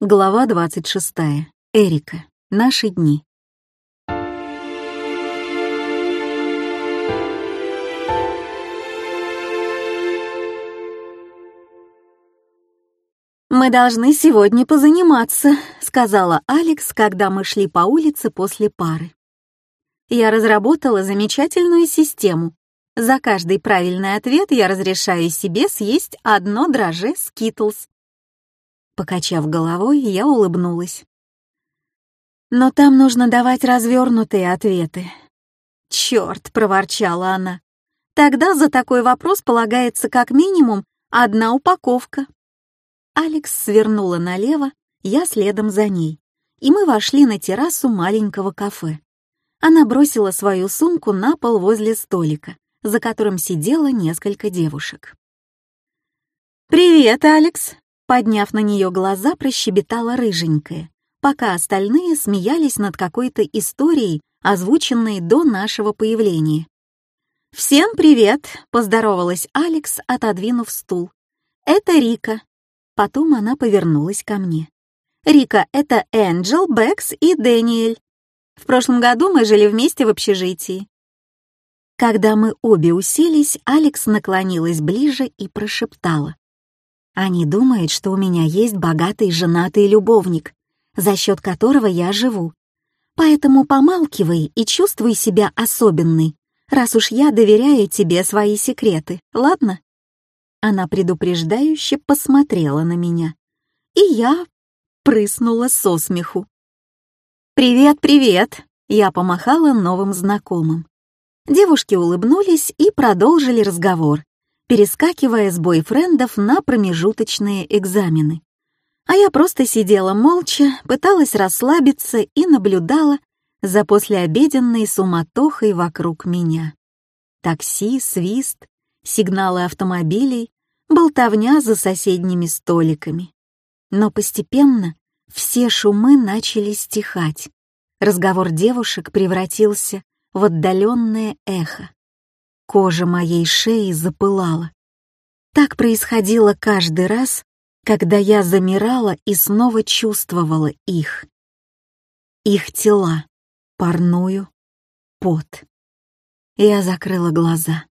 Глава 26. Эрика. Наши дни. «Мы должны сегодня позаниматься», — сказала Алекс, когда мы шли по улице после пары. «Я разработала замечательную систему. За каждый правильный ответ я разрешаю себе съесть одно драже Skittles. Покачав головой, я улыбнулась. «Но там нужно давать развернутые ответы». «Черт!» — проворчала она. «Тогда за такой вопрос полагается как минимум одна упаковка». Алекс свернула налево, я следом за ней, и мы вошли на террасу маленького кафе. Она бросила свою сумку на пол возле столика, за которым сидело несколько девушек. «Привет, Алекс!» Подняв на нее глаза, прощебетала рыженькая, пока остальные смеялись над какой-то историей, озвученной до нашего появления. «Всем привет!» — поздоровалась Алекс, отодвинув стул. «Это Рика». Потом она повернулась ко мне. «Рика, это Энджел, Бэкс и Дэниэль. В прошлом году мы жили вместе в общежитии». Когда мы обе уселись, Алекс наклонилась ближе и прошептала. Они думают, что у меня есть богатый женатый любовник, за счет которого я живу. Поэтому помалкивай и чувствуй себя особенной, раз уж я доверяю тебе свои секреты, ладно?» Она предупреждающе посмотрела на меня, и я прыснула со смеху. «Привет, привет!» — я помахала новым знакомым. Девушки улыбнулись и продолжили разговор, перескакивая с бойфрендов на промежуточные экзамены. А я просто сидела молча, пыталась расслабиться и наблюдала за послеобеденной суматохой вокруг меня. Такси, свист, сигналы автомобилей, болтовня за соседними столиками. Но постепенно все шумы начали стихать. Разговор девушек превратился в отдаленное эхо. Кожа моей шеи запылала. Так происходило каждый раз, когда я замирала и снова чувствовала их. Их тела, парную, пот. Я закрыла глаза.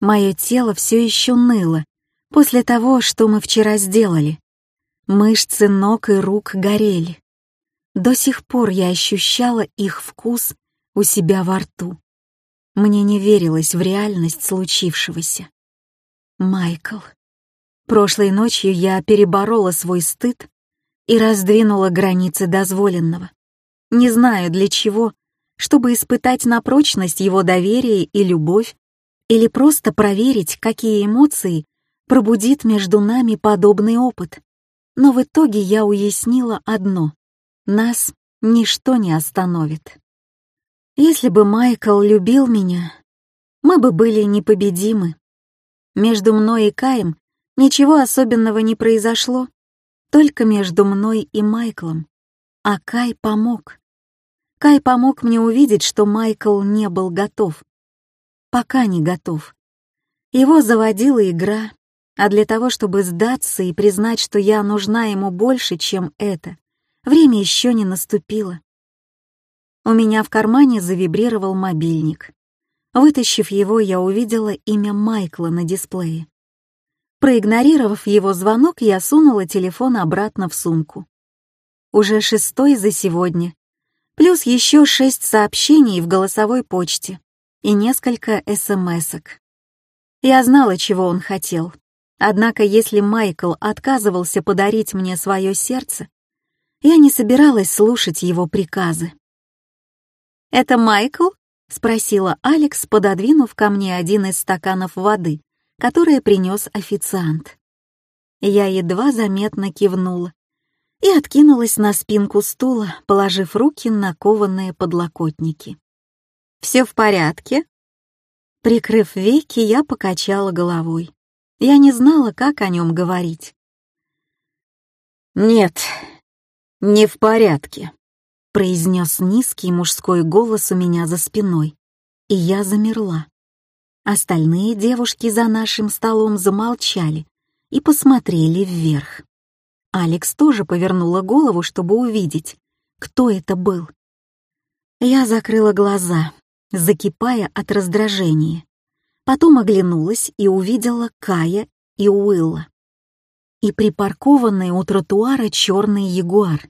Мое тело все еще ныло после того, что мы вчера сделали. Мышцы ног и рук горели. До сих пор я ощущала их вкус у себя во рту. Мне не верилось в реальность случившегося. Майкл. Прошлой ночью я переборола свой стыд и раздвинула границы дозволенного. Не знаю для чего, чтобы испытать на прочность его доверие и любовь, или просто проверить, какие эмоции пробудит между нами подобный опыт. Но в итоге я уяснила одно — нас ничто не остановит. Если бы Майкл любил меня, мы бы были непобедимы. Между мной и Каем ничего особенного не произошло, только между мной и Майклом. А Кай помог. Кай помог мне увидеть, что Майкл не был готов. Пока не готов. Его заводила игра, а для того, чтобы сдаться и признать, что я нужна ему больше, чем это, время еще не наступило. У меня в кармане завибрировал мобильник. Вытащив его, я увидела имя Майкла на дисплее. Проигнорировав его звонок, я сунула телефон обратно в сумку. Уже шестой за сегодня. Плюс еще шесть сообщений в голосовой почте и несколько смс-ок. Я знала, чего он хотел. Однако, если Майкл отказывался подарить мне свое сердце, я не собиралась слушать его приказы. «Это Майкл?» — спросила Алекс, пододвинув ко мне один из стаканов воды, который принес официант. Я едва заметно кивнула и откинулась на спинку стула, положив руки на кованые подлокотники. «Все в порядке?» Прикрыв веки, я покачала головой. Я не знала, как о нем говорить. «Нет, не в порядке», произнес низкий мужской голос у меня за спиной, и я замерла. Остальные девушки за нашим столом замолчали и посмотрели вверх. Алекс тоже повернула голову, чтобы увидеть, кто это был. Я закрыла глаза, закипая от раздражения. Потом оглянулась и увидела Кая и Уилла. И припаркованный у тротуара черный ягуар.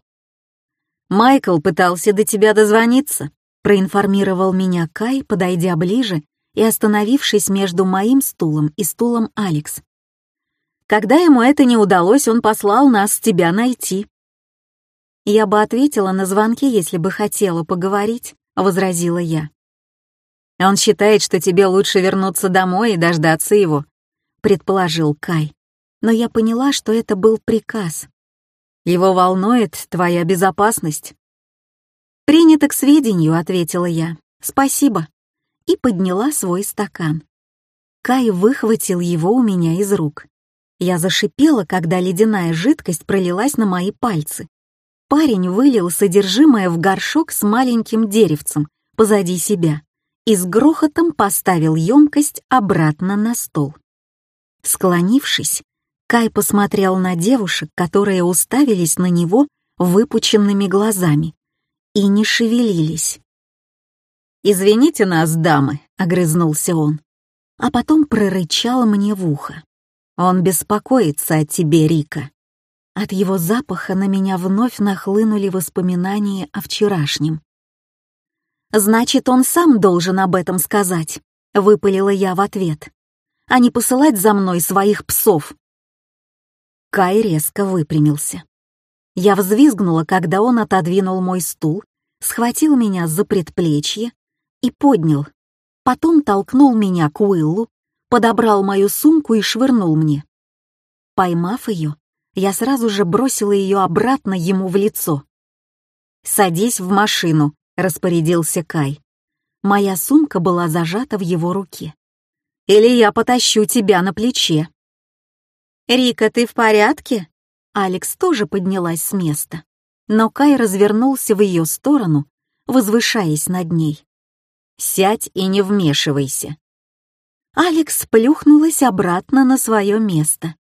«Майкл пытался до тебя дозвониться», — проинформировал меня Кай, подойдя ближе и остановившись между моим стулом и стулом Алекс. Когда ему это не удалось, он послал нас тебя найти. Я бы ответила на звонки, если бы хотела поговорить, возразила я. Он считает, что тебе лучше вернуться домой и дождаться его, предположил Кай. Но я поняла, что это был приказ. Его волнует твоя безопасность. «Принято к сведению», — ответила я. «Спасибо». И подняла свой стакан. Кай выхватил его у меня из рук. Я зашипела, когда ледяная жидкость пролилась на мои пальцы. Парень вылил содержимое в горшок с маленьким деревцем позади себя и с грохотом поставил емкость обратно на стол. Склонившись, Кай посмотрел на девушек, которые уставились на него выпученными глазами и не шевелились. «Извините нас, дамы», — огрызнулся он, а потом прорычал мне в ухо. Он беспокоится о тебе, Рика. От его запаха на меня вновь нахлынули воспоминания о вчерашнем. «Значит, он сам должен об этом сказать», — выпалила я в ответ, «а не посылать за мной своих псов». Кай резко выпрямился. Я взвизгнула, когда он отодвинул мой стул, схватил меня за предплечье и поднял, потом толкнул меня к Уиллу, подобрал мою сумку и швырнул мне. Поймав ее, я сразу же бросила ее обратно ему в лицо. «Садись в машину», — распорядился Кай. Моя сумка была зажата в его руке. «Или я потащу тебя на плече». «Рика, ты в порядке?» Алекс тоже поднялась с места, но Кай развернулся в ее сторону, возвышаясь над ней. «Сядь и не вмешивайся. Алекс плюхнулась обратно на свое место.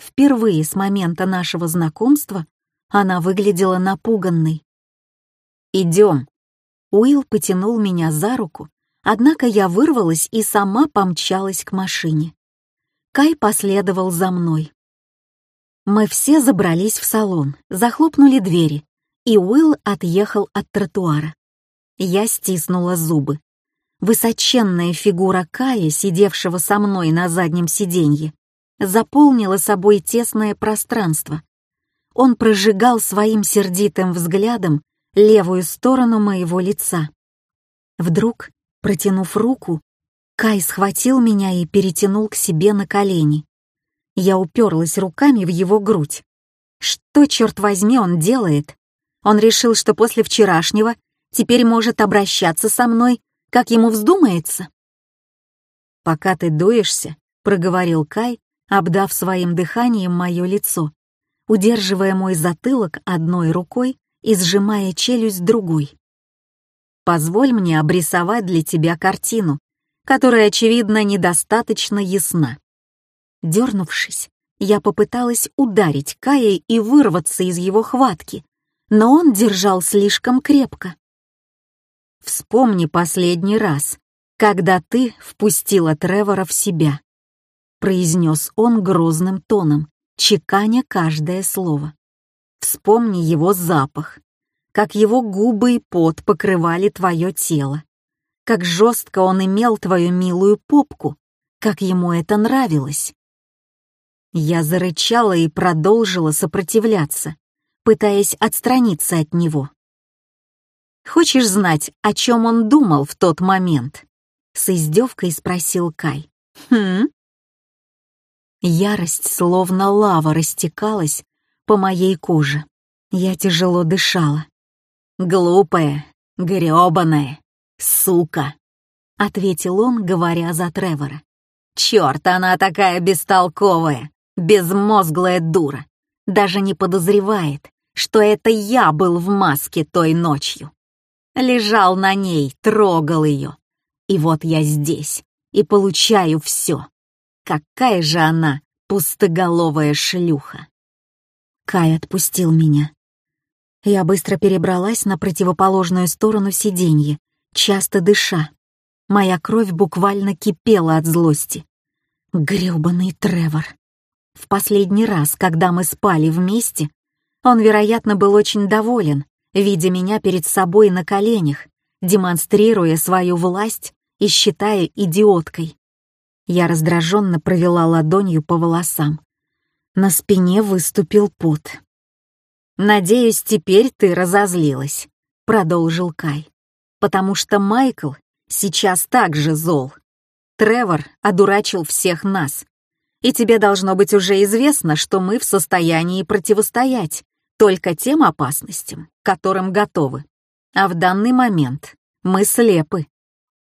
Впервые с момента нашего знакомства она выглядела напуганной. «Идем». Уилл потянул меня за руку, однако я вырвалась и сама помчалась к машине. Кай последовал за мной. Мы все забрались в салон, захлопнули двери, и Уилл отъехал от тротуара. Я стиснула зубы. Высоченная фигура Кая, сидевшего со мной на заднем сиденье, заполнила собой тесное пространство. Он прожигал своим сердитым взглядом левую сторону моего лица. Вдруг, протянув руку, Кай схватил меня и перетянул к себе на колени. Я уперлась руками в его грудь. Что, черт возьми, он делает? Он решил, что после вчерашнего теперь может обращаться со мной как ему вздумается. «Пока ты дуешься», — проговорил Кай, обдав своим дыханием мое лицо, удерживая мой затылок одной рукой и сжимая челюсть другой. «Позволь мне обрисовать для тебя картину, которая, очевидно, недостаточно ясна». Дернувшись, я попыталась ударить Кая и вырваться из его хватки, но он держал слишком крепко. Вспомни последний раз, когда ты впустила Тревора в себя», — произнес он грозным тоном, чеканя каждое слово. «Вспомни его запах, как его губы и пот покрывали твое тело, как жестко он имел твою милую попку, как ему это нравилось». Я зарычала и продолжила сопротивляться, пытаясь отстраниться от него. Хочешь знать, о чем он думал в тот момент?» С издевкой спросил Кай. «Хм?» Ярость, словно лава, растекалась по моей коже. Я тяжело дышала. «Глупая, грёбаная, сука!» — ответил он, говоря за Тревора. «Чёрт, она такая бестолковая, безмозглая дура! Даже не подозревает, что это я был в маске той ночью лежал на ней, трогал ее. И вот я здесь и получаю все. Какая же она пустоголовая шлюха. Кай отпустил меня. Я быстро перебралась на противоположную сторону сиденья, часто дыша. Моя кровь буквально кипела от злости. Грёбаный Тревор. В последний раз, когда мы спали вместе, он, вероятно, был очень доволен, видя меня перед собой на коленях, демонстрируя свою власть и считая идиоткой. Я раздраженно провела ладонью по волосам. На спине выступил пот. «Надеюсь, теперь ты разозлилась», — продолжил Кай. «Потому что Майкл сейчас также зол. Тревор одурачил всех нас. И тебе должно быть уже известно, что мы в состоянии противостоять только тем опасностям, которым готовы. А в данный момент мы слепы».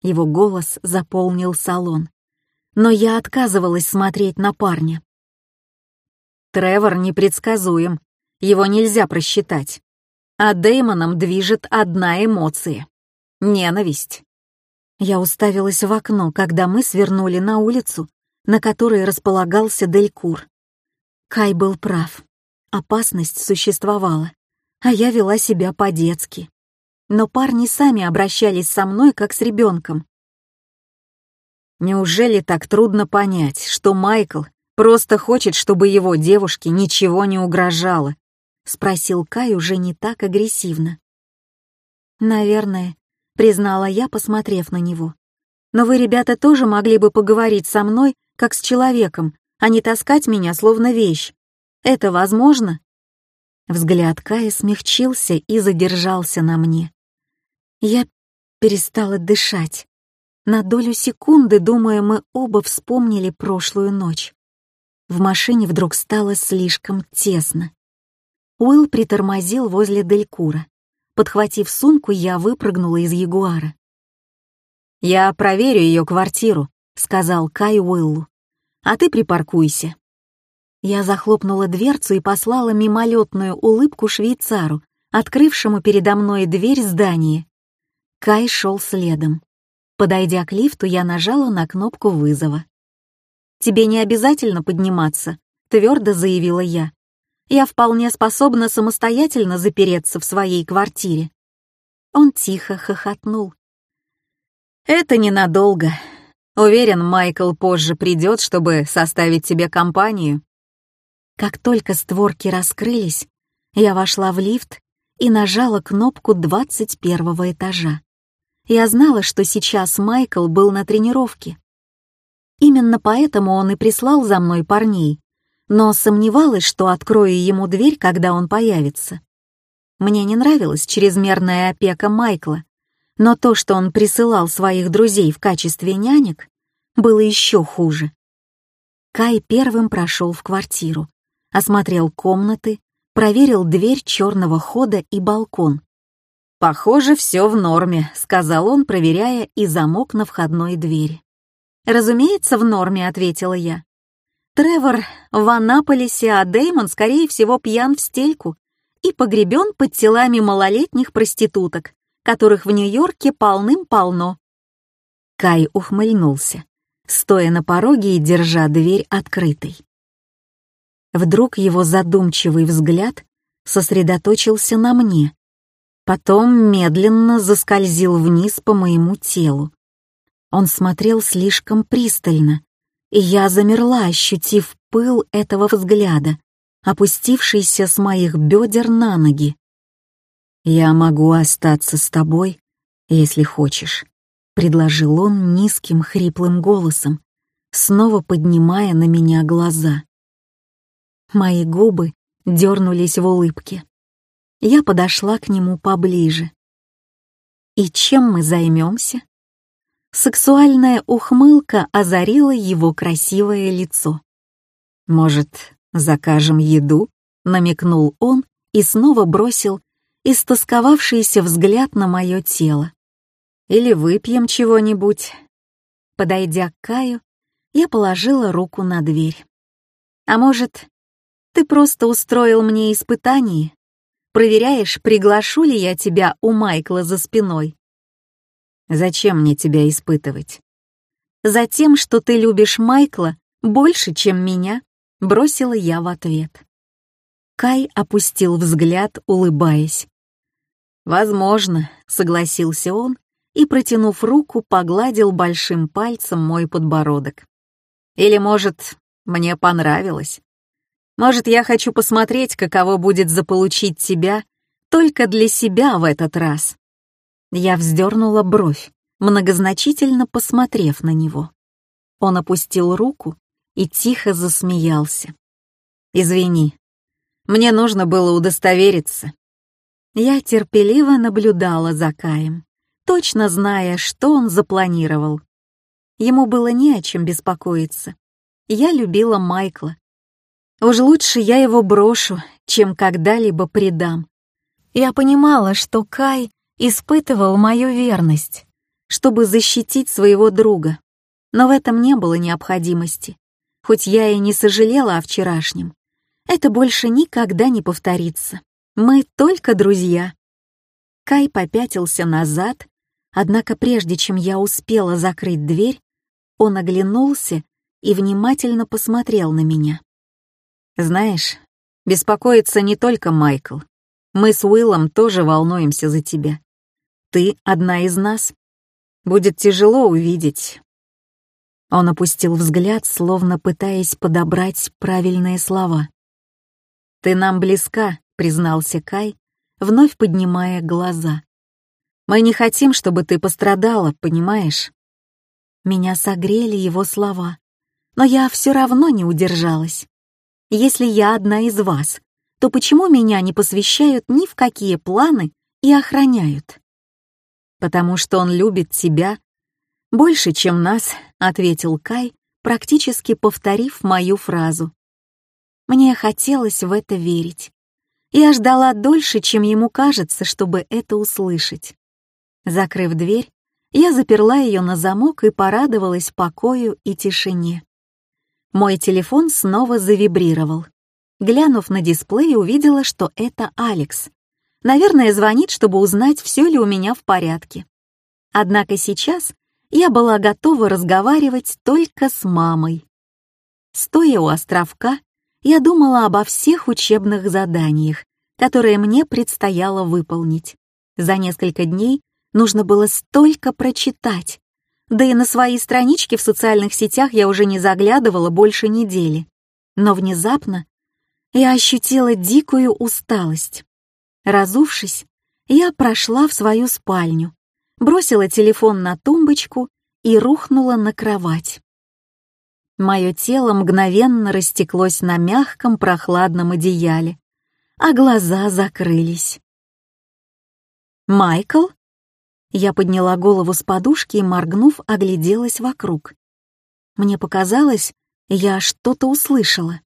Его голос заполнил салон. Но я отказывалась смотреть на парня. Тревор непредсказуем, его нельзя просчитать. А Дэймоном движет одна эмоция — ненависть. Я уставилась в окно, когда мы свернули на улицу, на которой располагался Делькур. Кай был прав. Опасность существовала, а я вела себя по-детски. Но парни сами обращались со мной, как с ребенком. Неужели так трудно понять, что Майкл просто хочет, чтобы его девушке ничего не угрожало? — спросил Кай уже не так агрессивно. «Наверное», — признала я, посмотрев на него. «Но вы, ребята, тоже могли бы поговорить со мной, как с человеком, а не таскать меня словно вещь. Это возможно?» Взгляд Кая смягчился и задержался на мне. Я перестала дышать. На долю секунды, думая, мы оба вспомнили прошлую ночь. В машине вдруг стало слишком тесно. Уилл притормозил возле Делькура. Подхватив сумку, я выпрыгнула из Ягуара. «Я проверю ее квартиру», — сказал Кай Уиллу. «А ты припаркуйся». Я захлопнула дверцу и послала мимолетную улыбку швейцару, открывшему передо мной дверь здания. Кай шел следом. Подойдя к лифту, я нажала на кнопку вызова. «Тебе не обязательно подниматься», — твердо заявила я я вполне способна самостоятельно запереться в своей квартире. Он тихо хохотнул. «Это ненадолго. Уверен, Майкл позже придет, чтобы составить тебе компанию». Как только створки раскрылись, я вошла в лифт и нажала кнопку 21 этажа. Я знала, что сейчас Майкл был на тренировке. Именно поэтому он и прислал за мной парней, но сомневалась, что открою ему дверь, когда он появится. Мне не нравилась чрезмерная опека Майкла, но то, что он присылал своих друзей в качестве нянек, было еще хуже. Кай первым прошел в квартиру, осмотрел комнаты, проверил дверь черного хода и балкон. «Похоже, все в норме», — сказал он, проверяя и замок на входной двери. «Разумеется, в норме», — ответила я. Тревор в Анаполисе, а Деймон, скорее всего, пьян в стельку и погребен под телами малолетних проституток, которых в Нью-Йорке полным-полно. Кай ухмыльнулся, стоя на пороге и держа дверь открытой. Вдруг его задумчивый взгляд сосредоточился на мне, потом медленно заскользил вниз по моему телу. Он смотрел слишком пристально, я замерла, ощутив пыл этого взгляда, опустившийся с моих бедер на ноги. «Я могу остаться с тобой, если хочешь», — предложил он низким хриплым голосом, снова поднимая на меня глаза. Мои губы дернулись в улыбке. Я подошла к нему поближе. «И чем мы займемся?» Сексуальная ухмылка озарила его красивое лицо. «Может, закажем еду?» — намекнул он и снова бросил истосковавшийся взгляд на мое тело. «Или выпьем чего-нибудь?» Подойдя к Каю, я положила руку на дверь. «А может, ты просто устроил мне испытание? Проверяешь, приглашу ли я тебя у Майкла за спиной?» Зачем мне тебя испытывать? Затем, что ты любишь Майкла больше, чем меня, бросила я в ответ. Кай опустил взгляд, улыбаясь. «Возможно», — согласился он и, протянув руку, погладил большим пальцем мой подбородок. «Или, может, мне понравилось? Может, я хочу посмотреть, каково будет заполучить тебя только для себя в этот раз?» Я вздернула бровь, многозначительно посмотрев на него. Он опустил руку и тихо засмеялся. «Извини, мне нужно было удостовериться». Я терпеливо наблюдала за Каем, точно зная, что он запланировал. Ему было не о чем беспокоиться. Я любила Майкла. Уж лучше я его брошу, чем когда-либо предам. Я понимала, что Кай испытывал мою верность, чтобы защитить своего друга, но в этом не было необходимости. Хоть я и не сожалела о вчерашнем, это больше никогда не повторится. Мы только друзья. Кай попятился назад, однако прежде чем я успела закрыть дверь, он оглянулся и внимательно посмотрел на меня. «Знаешь, беспокоится не только Майкл. Мы с Уиллом тоже волнуемся за тебя. Ты одна из нас. Будет тяжело увидеть, он опустил взгляд, словно пытаясь подобрать правильные слова. «Ты нам близка», — признался Кай, вновь поднимая глаза. «Мы не хотим, чтобы ты пострадала, понимаешь?» Меня согрели его слова, но я все равно не удержалась. «Если я одна из вас, то почему меня не посвящают ни в какие планы и охраняют?» «Потому что он любит тебя «Больше, чем нас», — ответил Кай, практически повторив мою фразу. Мне хотелось в это верить. Я ждала дольше, чем ему кажется, чтобы это услышать. Закрыв дверь, я заперла ее на замок и порадовалась покою и тишине. Мой телефон снова завибрировал. Глянув на дисплей, увидела, что это Алекс. Наверное, звонит, чтобы узнать, все ли у меня в порядке. Однако сейчас я была готова разговаривать только с мамой. Стоя у островка, я думала обо всех учебных заданиях, которые мне предстояло выполнить. За несколько дней нужно было столько прочитать, да и на свои странички в социальных сетях я уже не заглядывала больше недели. Но внезапно я ощутила дикую усталость. Разувшись, я прошла в свою спальню, бросила телефон на тумбочку и рухнула на кровать. Мое тело мгновенно растеклось на мягком прохладном одеяле, а глаза закрылись. «Майкл?» Я подняла голову с подушки и, моргнув, огляделась вокруг. Мне показалось, я что-то услышала.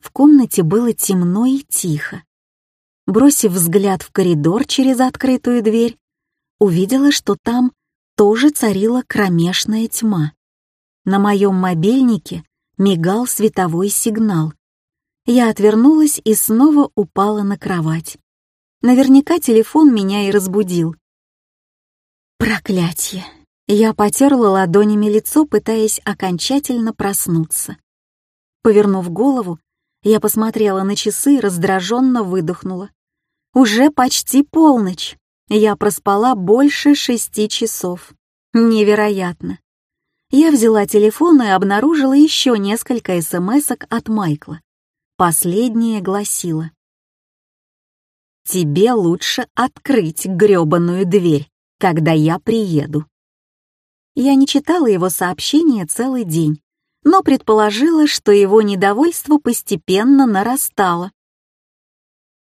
В комнате было темно и тихо. Бросив взгляд в коридор через открытую дверь, увидела, что там тоже царила кромешная тьма. На моем мобильнике мигал световой сигнал. Я отвернулась и снова упала на кровать. Наверняка телефон меня и разбудил. Проклятье! Я потерла ладонями лицо, пытаясь окончательно проснуться. Повернув голову, я посмотрела на часы и раздраженно выдохнула. Уже почти полночь. Я проспала больше шести часов. Невероятно. Я взяла телефон и обнаружила еще несколько смс от Майкла. Последняя гласила. «Тебе лучше открыть грёбаную дверь, когда я приеду». Я не читала его сообщения целый день, но предположила, что его недовольство постепенно нарастало.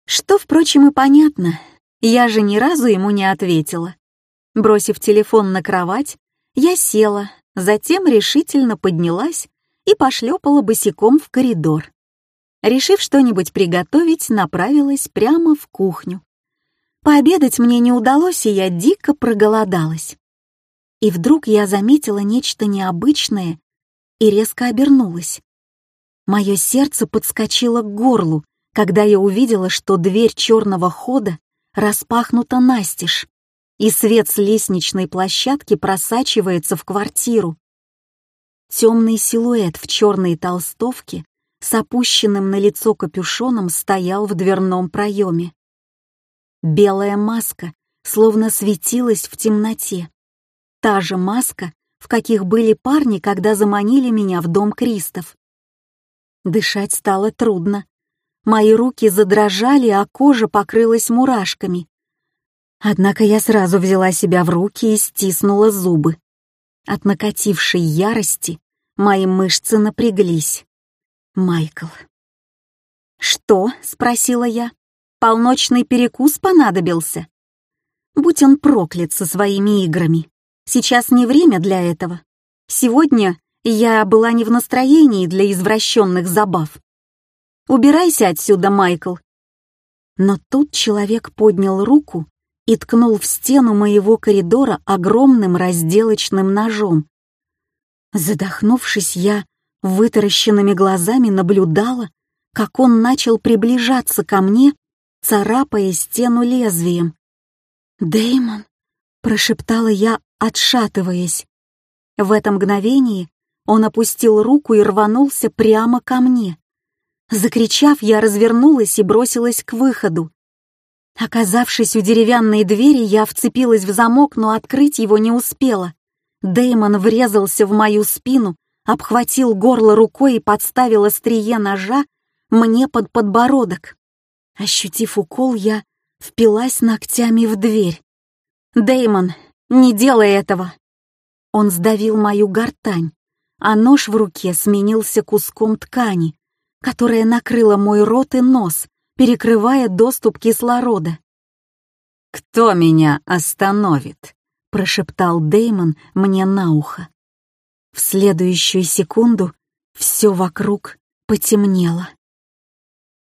Что, впрочем, и понятно, я же ни разу ему не ответила. Бросив телефон на кровать, я села, затем решительно поднялась и пошлепала босиком в коридор. Решив что-нибудь приготовить, направилась прямо в кухню. Пообедать мне не удалось, и я дико проголодалась. И вдруг я заметила нечто необычное и резко обернулась. Мое сердце подскочило к горлу, когда я увидела, что дверь черного хода распахнута настежь, и свет с лестничной площадки просачивается в квартиру. Темный силуэт в черной толстовке с опущенным на лицо капюшоном стоял в дверном проеме. Белая маска словно светилась в темноте. Та же маска, в каких были парни, когда заманили меня в дом Кристов. Дышать стало трудно. Мои руки задрожали, а кожа покрылась мурашками. Однако я сразу взяла себя в руки и стиснула зубы. От накатившей ярости мои мышцы напряглись. Майкл. «Что?» — спросила я. «Полночный перекус понадобился?» Будь он проклят со своими играми. Сейчас не время для этого. Сегодня я была не в настроении для извращенных забав. «Убирайся отсюда, Майкл!» Но тут человек поднял руку и ткнул в стену моего коридора огромным разделочным ножом. Задохнувшись, я вытаращенными глазами наблюдала, как он начал приближаться ко мне, царапая стену лезвием. Дэймон, прошептала я, отшатываясь. В это мгновение он опустил руку и рванулся прямо ко мне. Закричав, я развернулась и бросилась к выходу. Оказавшись у деревянной двери, я вцепилась в замок, но открыть его не успела. Дэймон врезался в мою спину, обхватил горло рукой и подставил острие ножа мне под подбородок. Ощутив укол, я впилась ногтями в дверь. Дэймон, не делай этого!» Он сдавил мою гортань, а нож в руке сменился куском ткани, которая накрыла мой рот и нос, перекрывая доступ кислорода. «Кто меня остановит?» — прошептал Деймон мне на ухо. В следующую секунду все вокруг потемнело.